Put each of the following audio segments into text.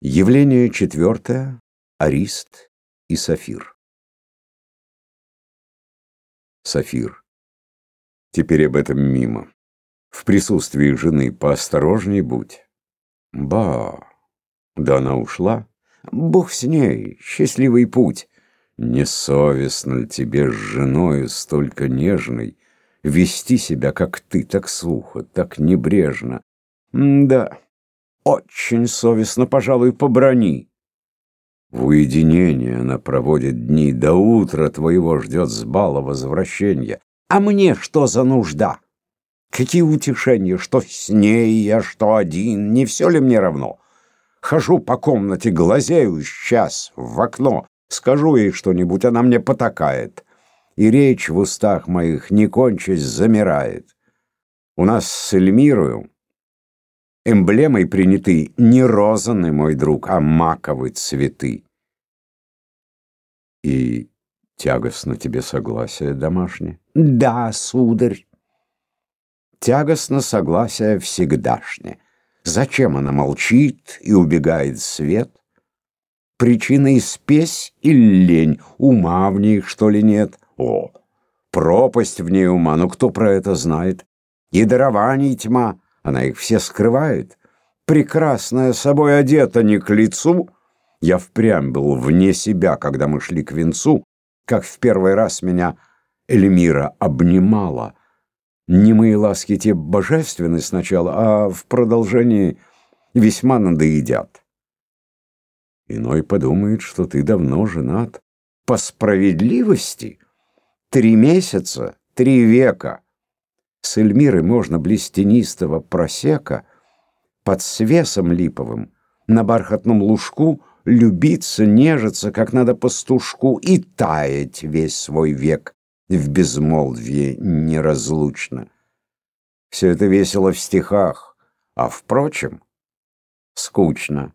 Явление четвертое. Арист и Сафир. Сафир. Теперь об этом мимо. В присутствии жены поосторожней будь. Ба. Да она ушла. Бог с ней, счастливый путь. Несовестно ли тебе с женою столько нежной вести себя, как ты, так сухо, так небрежно? М да. Очень совестно, пожалуй, поброни. В уединении она проводит дни, до утра твоего ждет с бала возвращения. А мне что за нужда? Какие утешения, что с ней я, что один, не все ли мне равно? Хожу по комнате, глазею сейчас в окно, скажу ей что-нибудь, она мне потакает. И речь в устах моих, не кончась, замирает. У нас с Эльмирою Эмблемой приняты не розаны, мой друг, а маковые цветы. И тягостно тебе согласие домашнее? Да, сударь. Тягостно согласие всегдашнее. Зачем она молчит и убегает свет? Причина и спесь или лень? Ума в ней, что ли, нет? О, пропасть в ней ума, но кто про это знает? И дарований тьма — она их все скрывает. Прекрасная собой одета не к лицу. Я впрямь был вне себя, когда мы шли к венцу, как в первый раз меня Эльмира обнимала. Не мои ласки те божественны сначала, а в продолжении весьма надоедят. Иной подумает, что ты давно женат. По справедливости три месяца, три века — с Эльмирой можно близ тенистого просека под свесом липовым на бархатном лужку любиться, нежиться, как надо пастушку, и таять весь свой век в безмолвии неразлучно. Все это весело в стихах, а, впрочем, скучно.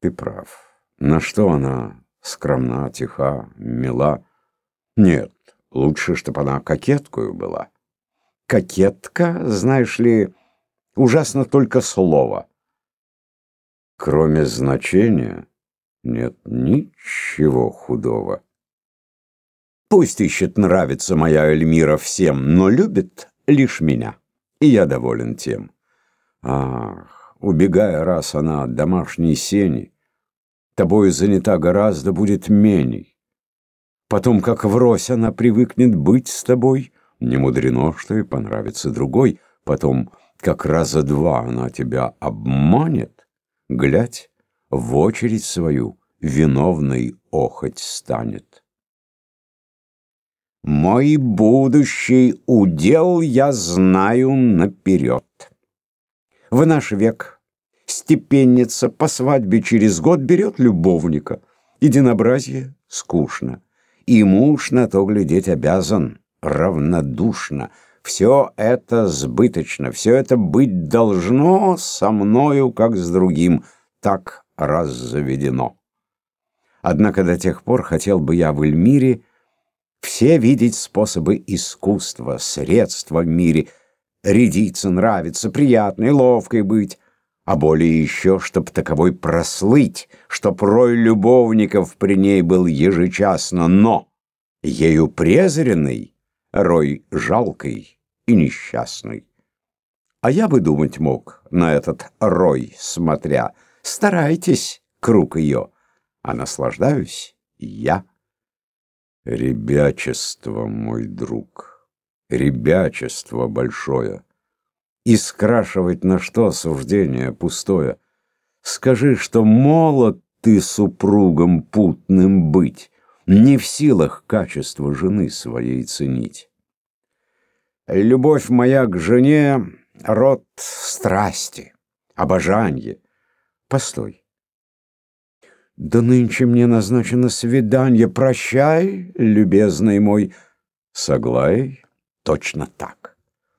Ты прав. На что она скромна, тиха, мила? Нет, Лучше, чтобы она кокеткою была. Кокетка, знаешь ли, ужасно только слово. Кроме значения нет ничего худого. Пусть ищет нравится моя Эльмира всем, но любит лишь меня, и я доволен тем. Ах, убегая раз она от домашней сени, тобою занята гораздо будет меней. Потом, как врозь она привыкнет быть с тобой, не мудрено, что и понравится другой. Потом, как раза два она тебя обманет, глядь, в очередь свою виновной охоть станет. Мой будущий удел я знаю наперед. В наш век степенница по свадьбе через год берет любовника. Единообразие скучно и муж на то глядеть обязан равнодушно. Все это сбыточно, все это быть должно со мною, как с другим, так раз заведено. Однако до тех пор хотел бы я в Эльмире все видеть способы искусства, средства в мире, рядиться, нравиться, приятной, ловкой быть, а более еще, чтоб таковой прослыть, чтоб рой любовников при ней был ежечасно, но ею презренный, рой жалкой и несчастный. А я бы думать мог на этот рой, смотря, старайтесь, круг ее, а наслаждаюсь я. Ребячество, мой друг, ребячество большое. И скрашивать на что суждение пустое? Скажи, что молод ты супругом путным быть, Не в силах качество жены своей ценить. Любовь моя к жене — род страсти, обожанье. Постой. Да нынче мне назначено свидание. Прощай, любезный мой. Соглай, точно так.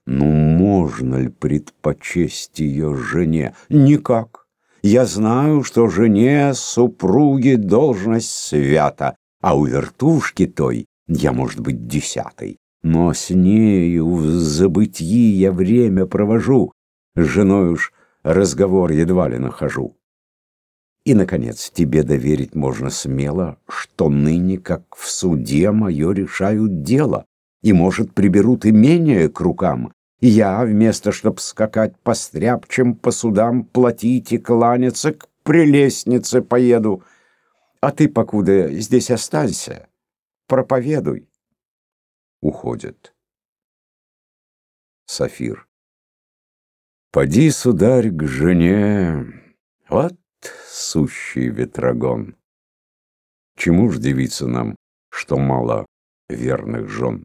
Ну, можно ли предпочесть ее жене? Никак. Я знаю, что жене супруги должность свята, а у вертушки той я, может быть, десятой. Но с нею в забытии я время провожу. С женой уж разговор едва ли нахожу. И, наконец, тебе доверить можно смело, что ныне, как в суде, мое решают дело, и, может, приберут имение к рукам, я, вместо чтоб скакать по стряпчим, по судам, платить и кланяться, к прелестнице поеду. А ты, покуда здесь останься, проповедуй. Уходит. Сафир. Поди, сударь, к жене, вот сущий ветрогон. Чему ж девиться нам, что мало верных жен?